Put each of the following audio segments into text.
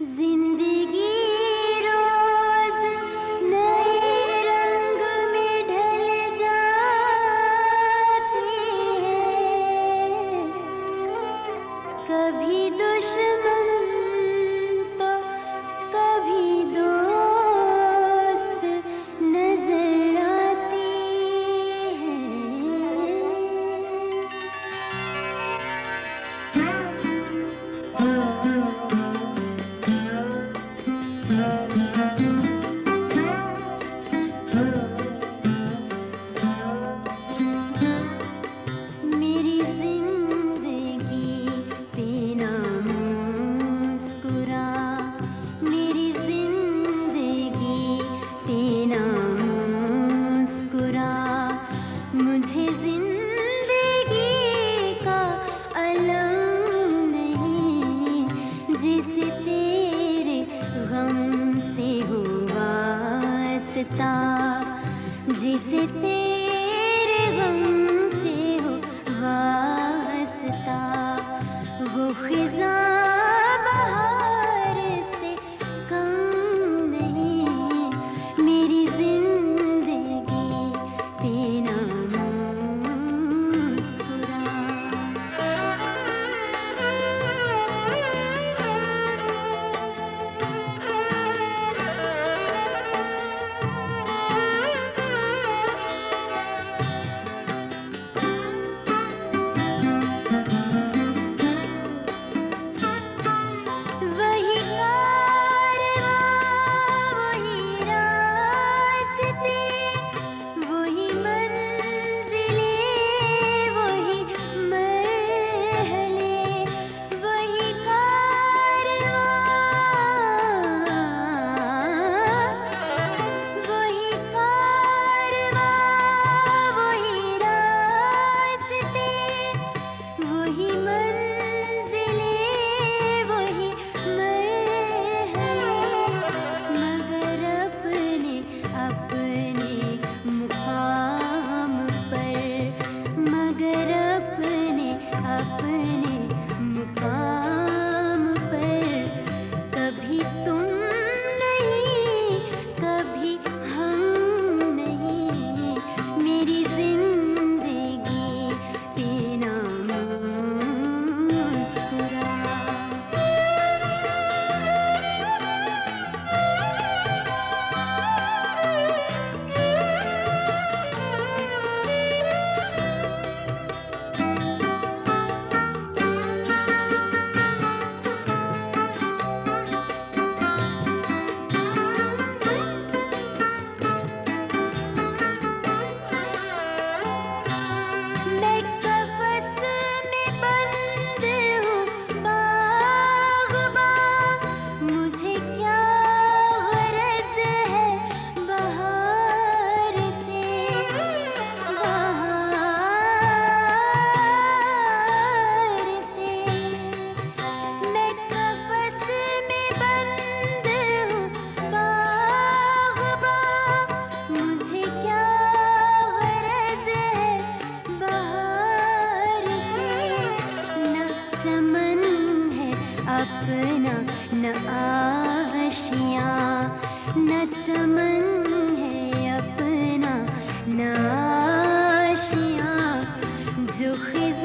زندگی خوشیاں نہ چمن ہے اپنا ناشیاں جو خز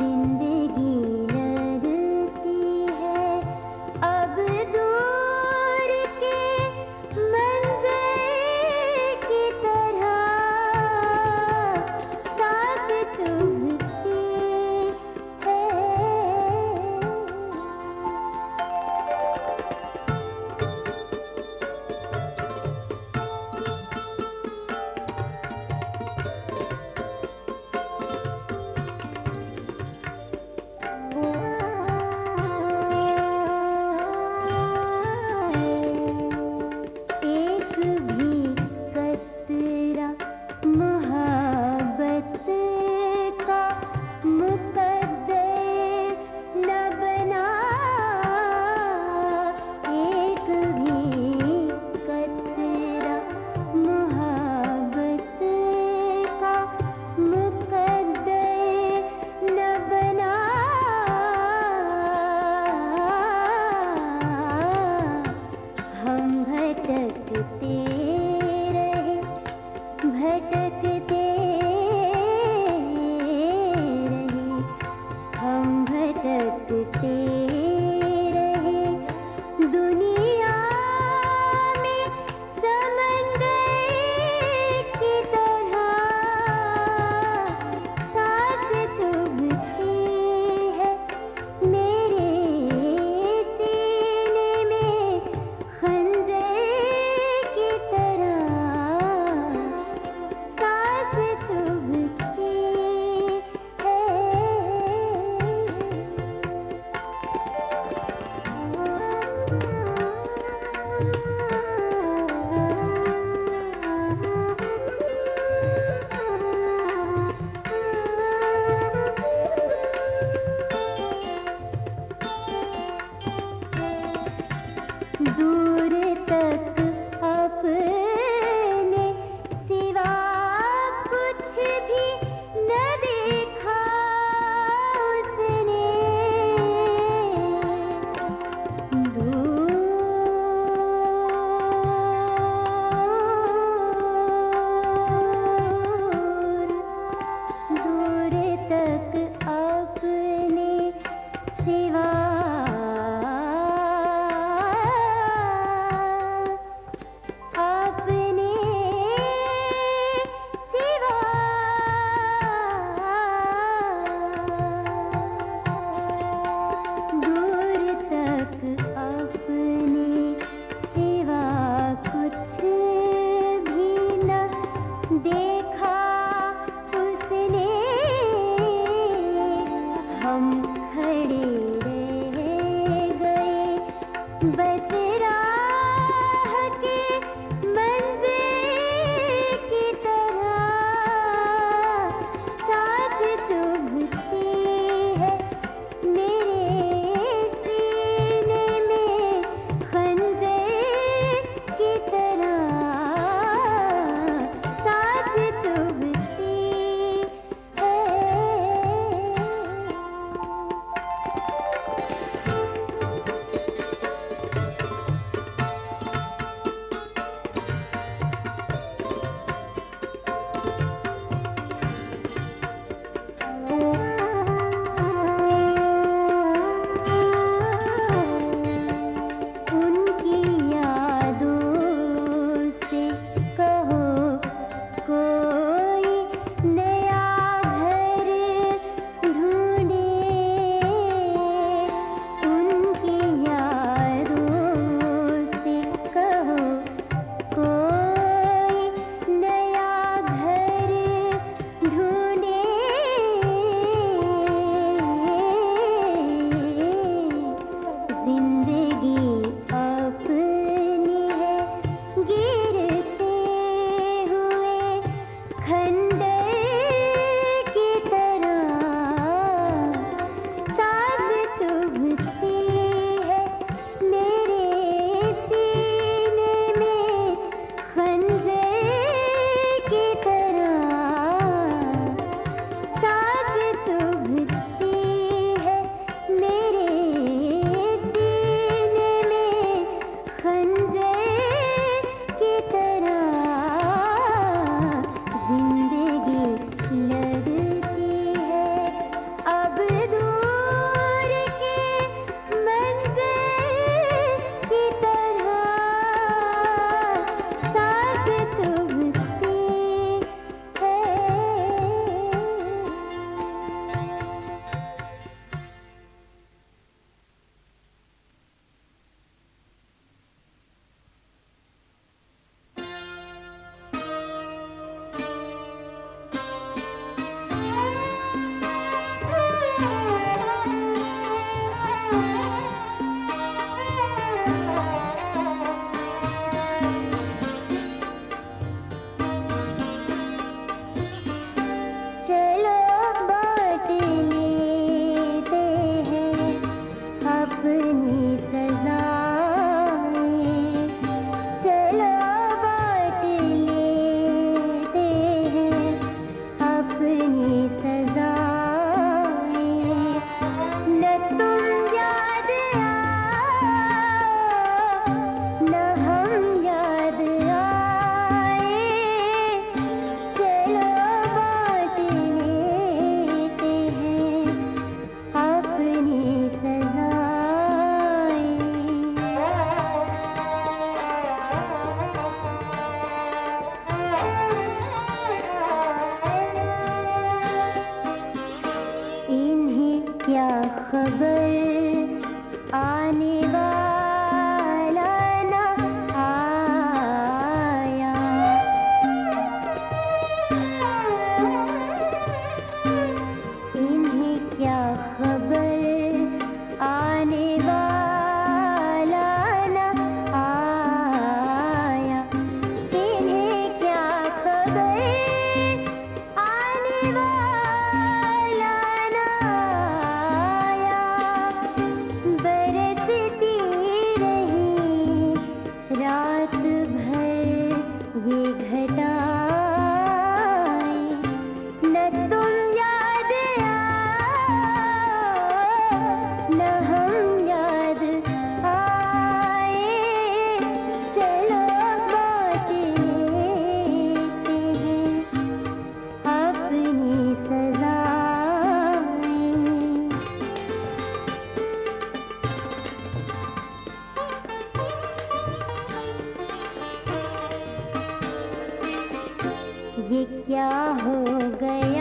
زندگی یہ کیا ہو گیا